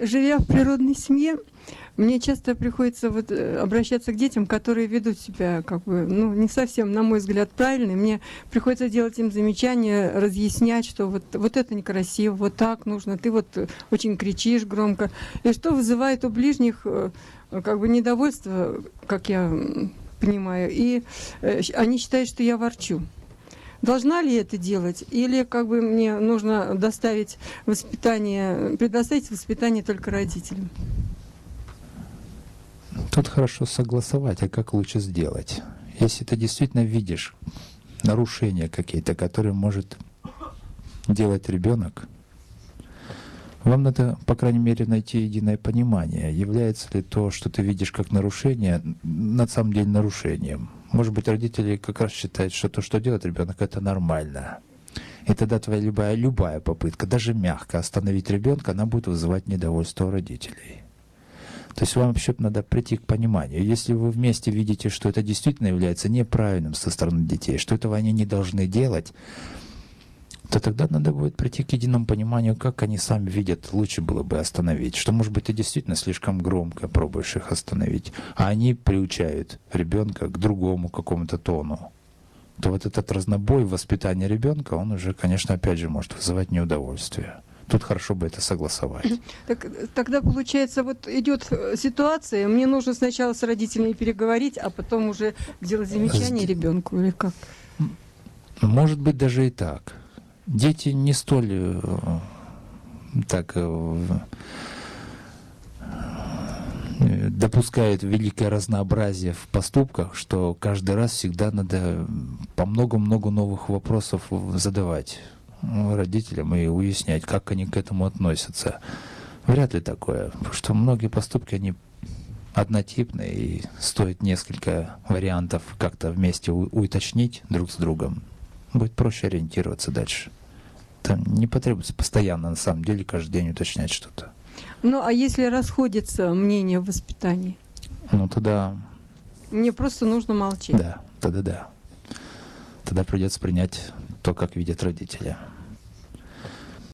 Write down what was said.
Живя в природной семье, мне часто приходится вот э, обращаться к детям, которые ведут себя как бы, ну, не совсем, на мой взгляд, правильно. Мне приходится делать им замечания, разъяснять, что вот, вот это некрасиво, вот так нужно, ты вот очень кричишь громко. И что вызывает у ближних э, как бы недовольство, как я понимаю, и э, они считают, что я ворчу. Должна ли это делать? Или как бы мне нужно доставить воспитание, предоставить воспитание только родителям? Тут хорошо согласовать, а как лучше сделать. Если ты действительно видишь нарушения какие-то, которые может делать ребенок, вам надо, по крайней мере, найти единое понимание, является ли то, что ты видишь как нарушение, на самом деле нарушением. Может быть, родители как раз считают, что то, что делает ребенок, это нормально. И тогда твоя любая, любая попытка, даже мягко остановить ребенка, она будет вызывать недовольство родителей. То есть вам вообще надо прийти к пониманию. Если вы вместе видите, что это действительно является неправильным со стороны детей, что этого они не должны делать, то тогда надо будет прийти к единому пониманию, как они сами видят, лучше было бы остановить. Что, может быть, ты действительно слишком громко пробуешь их остановить, а они приучают ребенка к другому какому-то тону то вот этот разнобой воспитания ребенка, он уже, конечно, опять же может вызывать неудовольствие. Тут хорошо бы это согласовать. Так, тогда получается, вот идет э, ситуация, мне нужно сначала с родителями переговорить, а потом уже делать замечание ребенку или как? Может быть, даже и так. Дети не столь э, так э, допускают великое разнообразие в поступках, что каждый раз всегда надо по много-много новых вопросов задавать родителям и уяснять, как они к этому относятся. Вряд ли такое, потому что многие поступки, они однотипные, и стоит несколько вариантов как-то вместе уточнить друг с другом. Будет проще ориентироваться дальше. Там не потребуется постоянно, на самом деле, каждый день уточнять что-то. Ну, а если расходится мнение в воспитании? Ну, тогда... Мне просто нужно молчать. Да, тогда да. Тогда придется принять то, как видят родители.